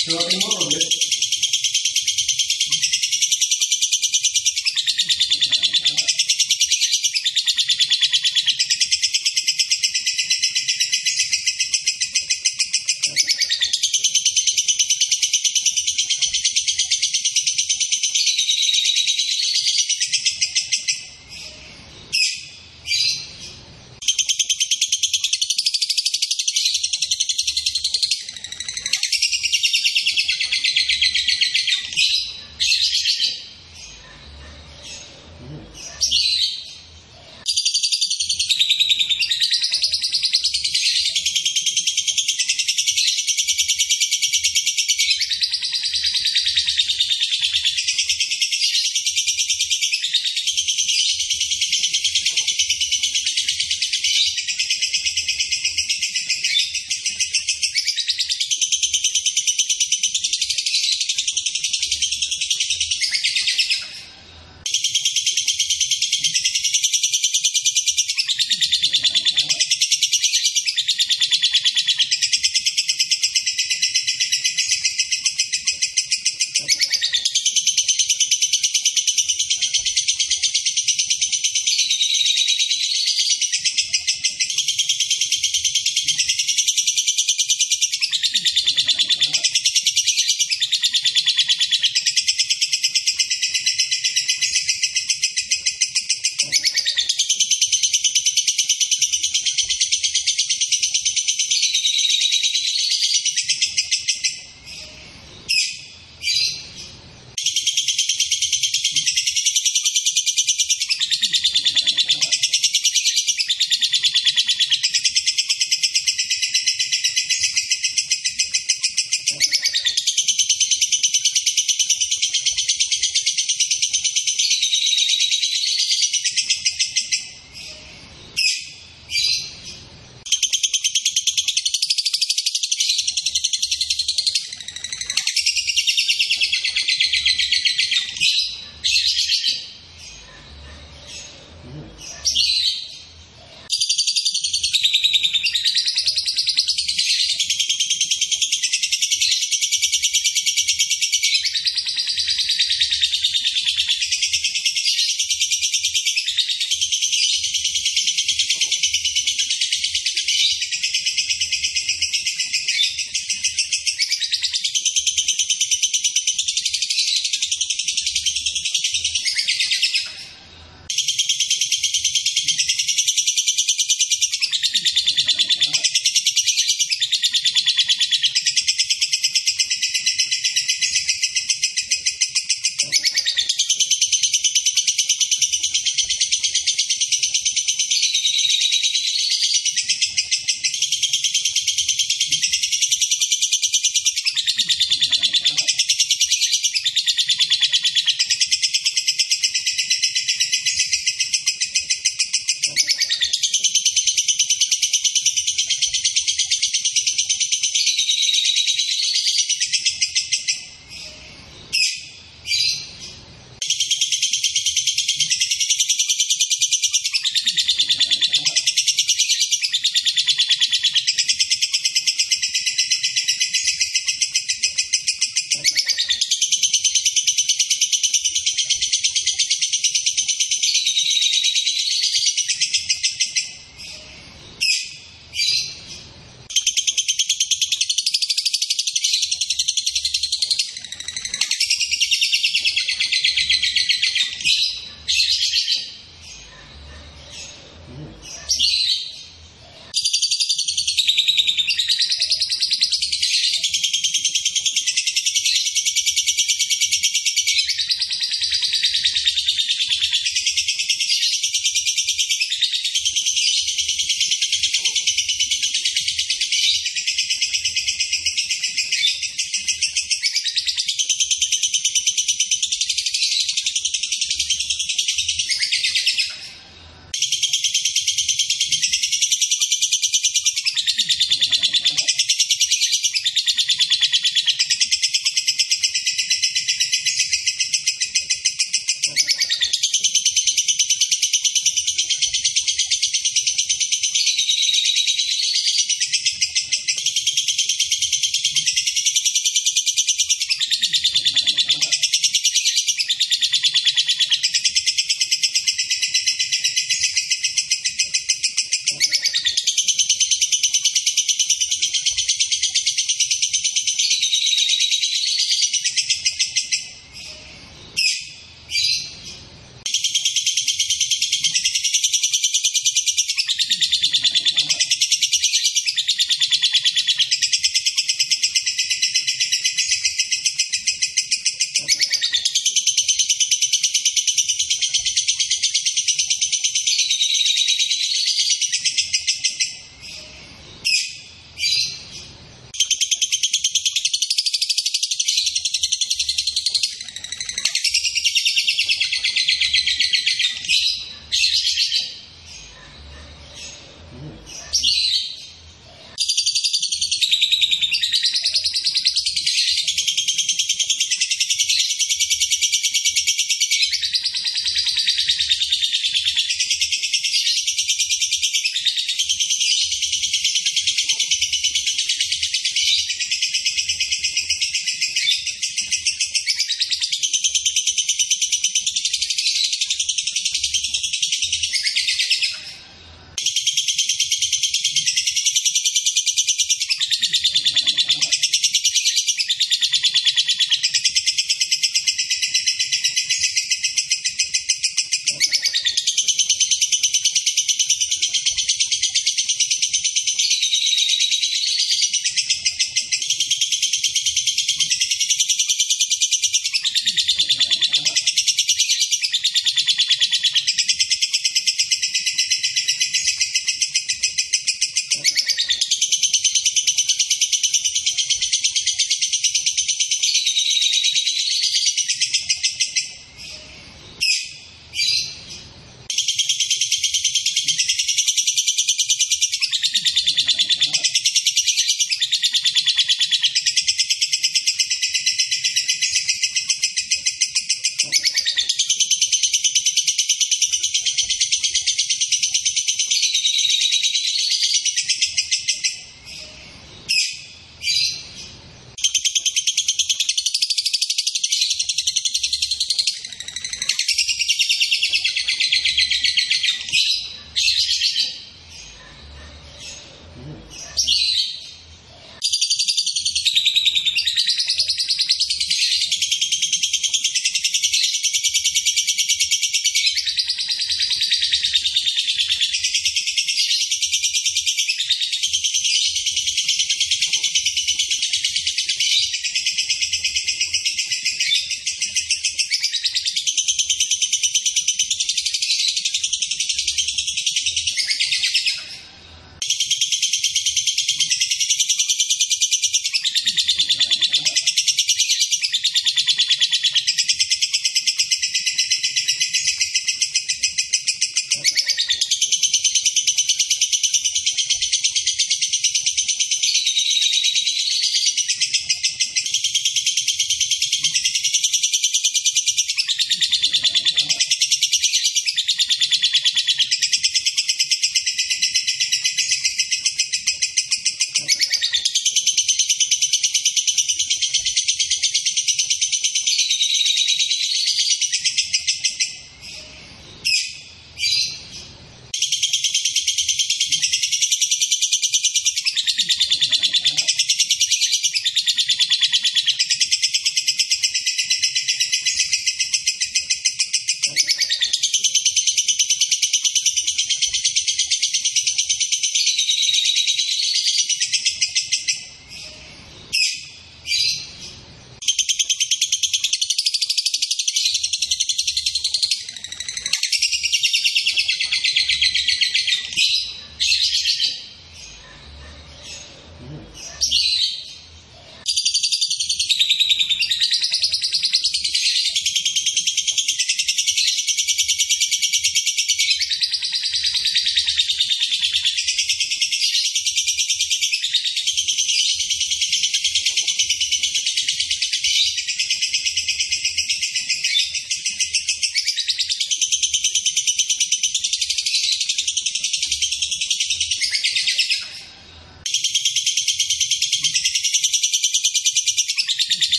Se va a